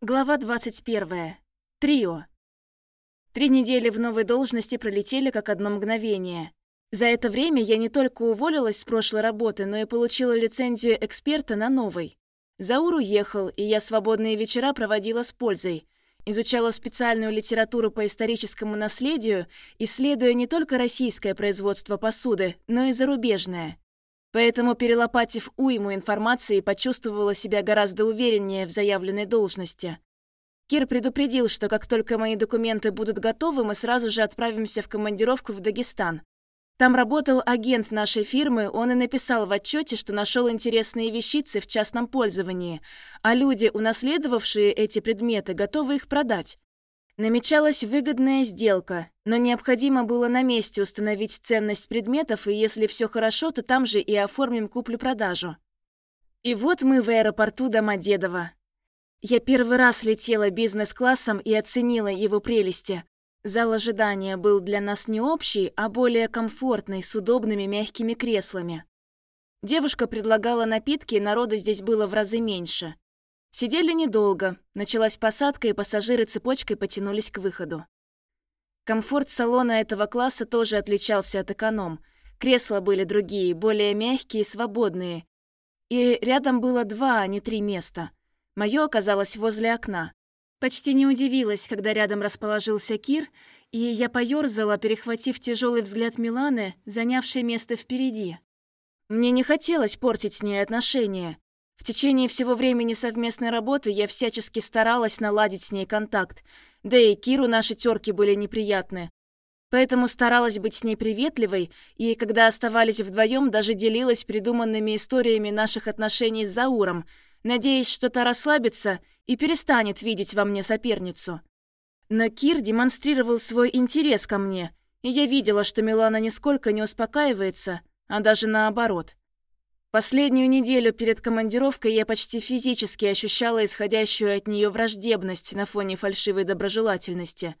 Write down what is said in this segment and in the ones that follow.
Глава 21. Трио. Три недели в новой должности пролетели как одно мгновение. За это время я не только уволилась с прошлой работы, но и получила лицензию эксперта на новой. Заур уехал, и я свободные вечера проводила с пользой. Изучала специальную литературу по историческому наследию, исследуя не только российское производство посуды, но и зарубежное. Поэтому, перелопатив уйму информации, почувствовала себя гораздо увереннее в заявленной должности. Кир предупредил, что как только мои документы будут готовы, мы сразу же отправимся в командировку в Дагестан. Там работал агент нашей фирмы, он и написал в отчете, что нашел интересные вещицы в частном пользовании, а люди, унаследовавшие эти предметы, готовы их продать. Намечалась выгодная сделка, но необходимо было на месте установить ценность предметов, и если все хорошо, то там же и оформим куплю-продажу. И вот мы в аэропорту Домодедово. Я первый раз летела бизнес-классом и оценила его прелести. Зал ожидания был для нас не общий, а более комфортный, с удобными мягкими креслами. Девушка предлагала напитки, народа здесь было в разы меньше. Сидели недолго. Началась посадка, и пассажиры цепочкой потянулись к выходу. Комфорт салона этого класса тоже отличался от эконом. Кресла были другие, более мягкие и свободные. И рядом было два, а не три места. Мое оказалось возле окна. Почти не удивилась, когда рядом расположился Кир, и я поёрзала, перехватив тяжелый взгляд Миланы, занявшей место впереди. Мне не хотелось портить с ней отношения. В течение всего времени совместной работы я всячески старалась наладить с ней контакт, да и Киру наши терки были неприятны. Поэтому старалась быть с ней приветливой, и когда оставались вдвоем, даже делилась придуманными историями наших отношений с Зауром, надеясь, что та расслабится и перестанет видеть во мне соперницу. Но Кир демонстрировал свой интерес ко мне, и я видела, что Милана нисколько не успокаивается, а даже наоборот. Последнюю неделю перед командировкой я почти физически ощущала исходящую от нее враждебность на фоне фальшивой доброжелательности.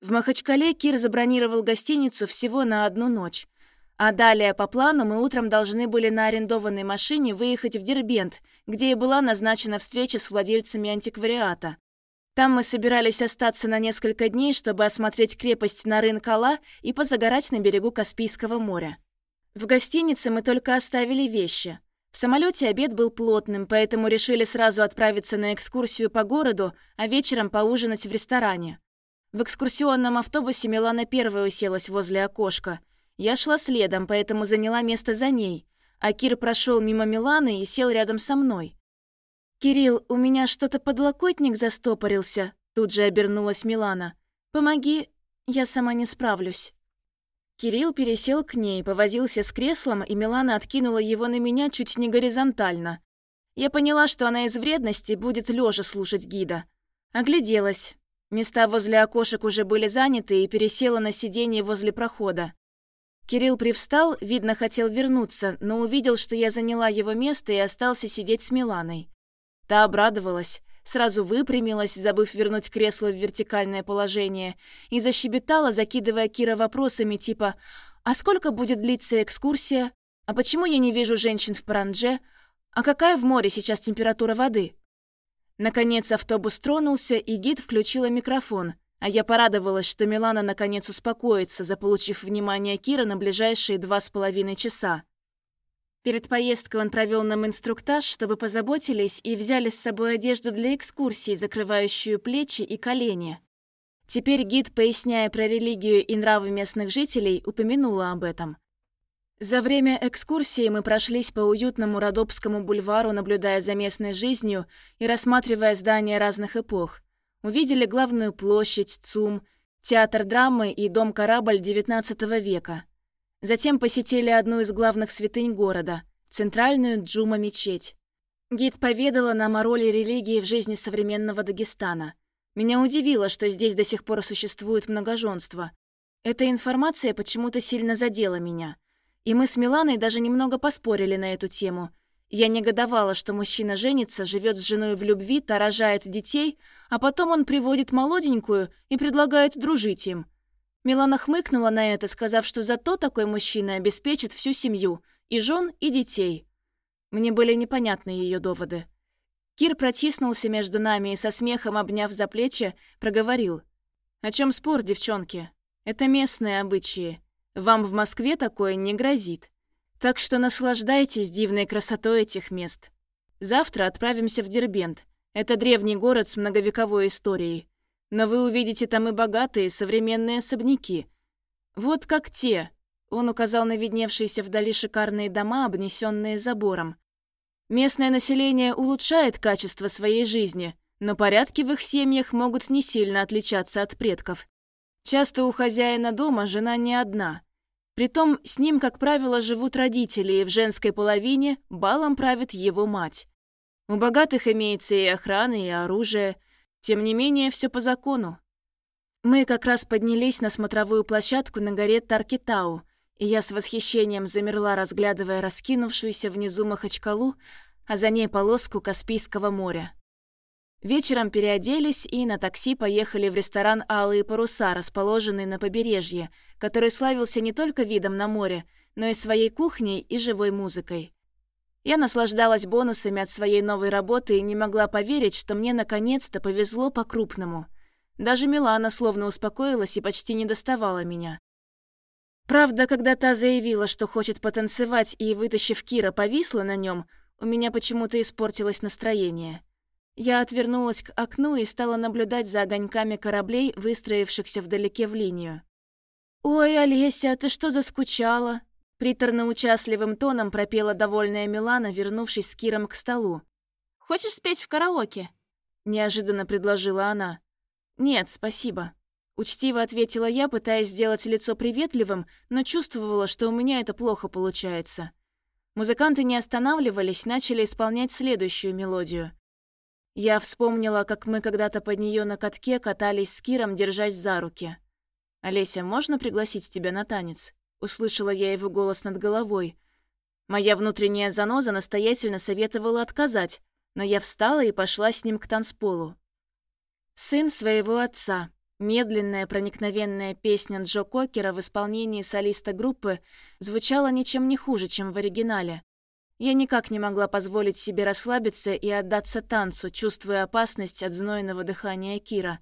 В Махачкале Кир забронировал гостиницу всего на одну ночь. А далее по плану мы утром должны были на арендованной машине выехать в Дербент, где и была назначена встреча с владельцами антиквариата. Там мы собирались остаться на несколько дней, чтобы осмотреть крепость Нарын-Кала и позагорать на берегу Каспийского моря. В гостинице мы только оставили вещи. В самолете обед был плотным, поэтому решили сразу отправиться на экскурсию по городу, а вечером поужинать в ресторане. В экскурсионном автобусе Милана первой уселась возле окошка. Я шла следом, поэтому заняла место за ней, а Кир прошел мимо Миланы и сел рядом со мной. «Кирилл, у меня что-то подлокотник застопорился», тут же обернулась Милана. «Помоги, я сама не справлюсь». Кирилл пересел к ней, повозился с креслом, и Милана откинула его на меня чуть не горизонтально. Я поняла, что она из вредности будет лежа слушать гида. Огляделась. Места возле окошек уже были заняты, и пересела на сиденье возле прохода. Кирилл привстал, видно, хотел вернуться, но увидел, что я заняла его место и остался сидеть с Миланой. Та обрадовалась сразу выпрямилась, забыв вернуть кресло в вертикальное положение, и защебетала, закидывая Кира вопросами типа «А сколько будет длиться экскурсия? А почему я не вижу женщин в Парандже? А какая в море сейчас температура воды?» Наконец автобус тронулся, и гид включила микрофон, а я порадовалась, что Милана наконец успокоится, заполучив внимание Кира на ближайшие два с половиной часа. Перед поездкой он провел нам инструктаж, чтобы позаботились и взяли с собой одежду для экскурсии, закрывающую плечи и колени. Теперь гид, поясняя про религию и нравы местных жителей, упомянула об этом. За время экскурсии мы прошлись по уютному Родопскому бульвару, наблюдая за местной жизнью и рассматривая здания разных эпох. Увидели главную площадь, ЦУМ, театр драмы и дом-корабль XIX века – Затем посетили одну из главных святынь города – центральную Джума-мечеть. Гид поведала нам о роли религии в жизни современного Дагестана. Меня удивило, что здесь до сих пор существует многоженство. Эта информация почему-то сильно задела меня. И мы с Миланой даже немного поспорили на эту тему. Я негодовала, что мужчина женится, живет с женой в любви, та рожает детей, а потом он приводит молоденькую и предлагает дружить им – Милана хмыкнула на это, сказав, что зато такой мужчина обеспечит всю семью, и жен, и детей. Мне были непонятны ее доводы. Кир протиснулся между нами и со смехом, обняв за плечи, проговорил. «О чем спор, девчонки? Это местные обычаи. Вам в Москве такое не грозит. Так что наслаждайтесь дивной красотой этих мест. Завтра отправимся в Дербент. Это древний город с многовековой историей. Но вы увидите там и богатые современные особняки. Вот как те. Он указал на видневшиеся вдали шикарные дома, обнесенные забором. Местное население улучшает качество своей жизни, но порядки в их семьях могут не сильно отличаться от предков. Часто у хозяина дома жена не одна. Притом с ним, как правило, живут родители, и в женской половине балом правит его мать. У богатых имеется и охрана, и оружие. Тем не менее, все по закону. Мы как раз поднялись на смотровую площадку на горе Таркитау, и я с восхищением замерла, разглядывая раскинувшуюся внизу Махачкалу, а за ней полоску Каспийского моря. Вечером переоделись и на такси поехали в ресторан «Алые паруса», расположенный на побережье, который славился не только видом на море, но и своей кухней и живой музыкой. Я наслаждалась бонусами от своей новой работы и не могла поверить, что мне наконец-то повезло по-крупному. Даже Милана словно успокоилась и почти не доставала меня. Правда, когда та заявила, что хочет потанцевать и, вытащив Кира, повисла на нем, у меня почему-то испортилось настроение. Я отвернулась к окну и стала наблюдать за огоньками кораблей, выстроившихся вдалеке в линию. «Ой, Олеся, ты что заскучала?» Приторно-участливым тоном пропела довольная Милана, вернувшись с Киром к столу. «Хочешь спеть в караоке?» Неожиданно предложила она. «Нет, спасибо». Учтиво ответила я, пытаясь сделать лицо приветливым, но чувствовала, что у меня это плохо получается. Музыканты не останавливались, начали исполнять следующую мелодию. Я вспомнила, как мы когда-то под нее на катке катались с Киром, держась за руки. «Олеся, можно пригласить тебя на танец?» Услышала я его голос над головой. Моя внутренняя заноза настоятельно советовала отказать, но я встала и пошла с ним к танцполу. Сын своего отца. Медленная проникновенная песня Джо Кокера в исполнении солиста группы звучала ничем не хуже, чем в оригинале. Я никак не могла позволить себе расслабиться и отдаться танцу, чувствуя опасность от знойного дыхания Кира.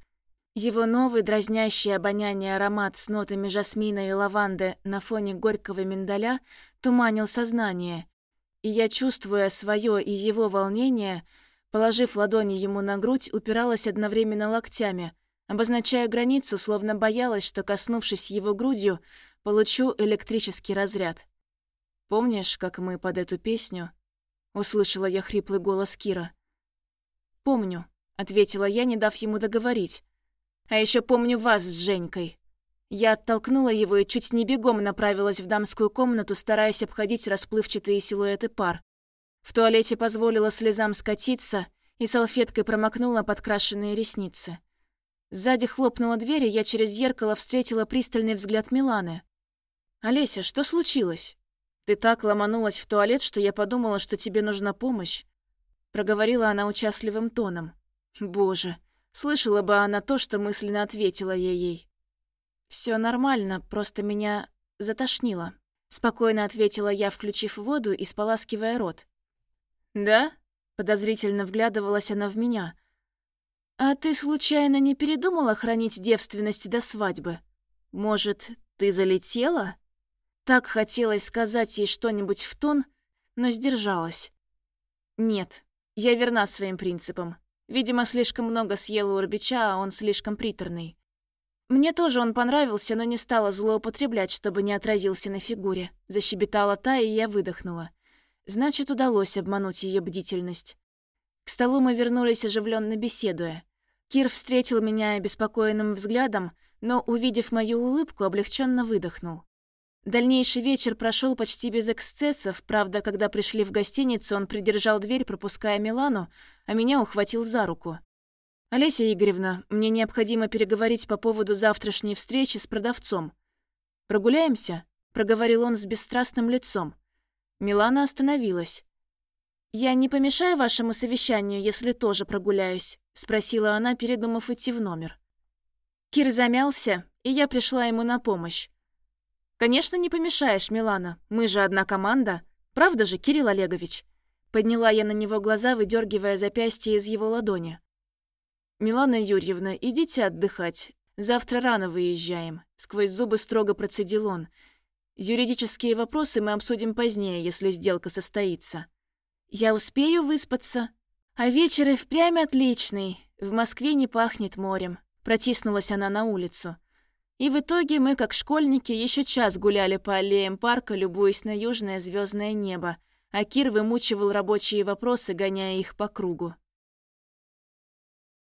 Его новый дразнящий обоняние аромат с нотами жасмина и лаванды на фоне горького миндаля туманил сознание. И я, чувствуя свое и его волнение, положив ладони ему на грудь, упиралась одновременно локтями, обозначая границу, словно боялась, что, коснувшись его грудью, получу электрический разряд. «Помнишь, как мы под эту песню?» Услышала я хриплый голос Кира. «Помню», — ответила я, не дав ему договорить. А еще помню вас с Женькой. Я оттолкнула его и чуть не бегом направилась в дамскую комнату, стараясь обходить расплывчатые силуэты пар. В туалете позволила слезам скатиться и салфеткой промокнула подкрашенные ресницы. Сзади хлопнула дверь, и я через зеркало встретила пристальный взгляд Миланы. «Олеся, что случилось? Ты так ломанулась в туалет, что я подумала, что тебе нужна помощь», проговорила она участливым тоном. «Боже, Слышала бы она то, что мысленно ответила я ей. Все нормально, просто меня затошнило», — спокойно ответила я, включив воду и споласкивая рот. «Да?» — подозрительно вглядывалась она в меня. «А ты случайно не передумала хранить девственность до свадьбы? Может, ты залетела?» Так хотелось сказать ей что-нибудь в тон, но сдержалась. «Нет, я верна своим принципам. Видимо, слишком много съела урбича, а он слишком приторный. Мне тоже он понравился, но не стала злоупотреблять, чтобы не отразился на фигуре. Защебетала та, и я выдохнула. Значит, удалось обмануть ее бдительность. К столу мы вернулись, оживленно беседуя. Кир встретил меня обеспокоенным взглядом, но, увидев мою улыбку, облегченно выдохнул. Дальнейший вечер прошел почти без эксцессов, правда, когда пришли в гостиницу, он придержал дверь, пропуская Милану, а меня ухватил за руку. «Олеся Игоревна, мне необходимо переговорить по поводу завтрашней встречи с продавцом. Прогуляемся?» – проговорил он с бесстрастным лицом. Милана остановилась. «Я не помешаю вашему совещанию, если тоже прогуляюсь?» – спросила она, передумав идти в номер. Кир замялся, и я пришла ему на помощь. «Конечно, не помешаешь, Милана. Мы же одна команда. Правда же, Кирилл Олегович?» Подняла я на него глаза, выдергивая запястье из его ладони. «Милана Юрьевна, идите отдыхать. Завтра рано выезжаем», — сквозь зубы строго процедил он. «Юридические вопросы мы обсудим позднее, если сделка состоится». «Я успею выспаться?» «А вечер и впрямь отличный. В Москве не пахнет морем». Протиснулась она на улицу. И в итоге мы, как школьники, еще час гуляли по аллеям парка, любуясь на южное звездное небо, а Кир вымучивал рабочие вопросы, гоняя их по кругу.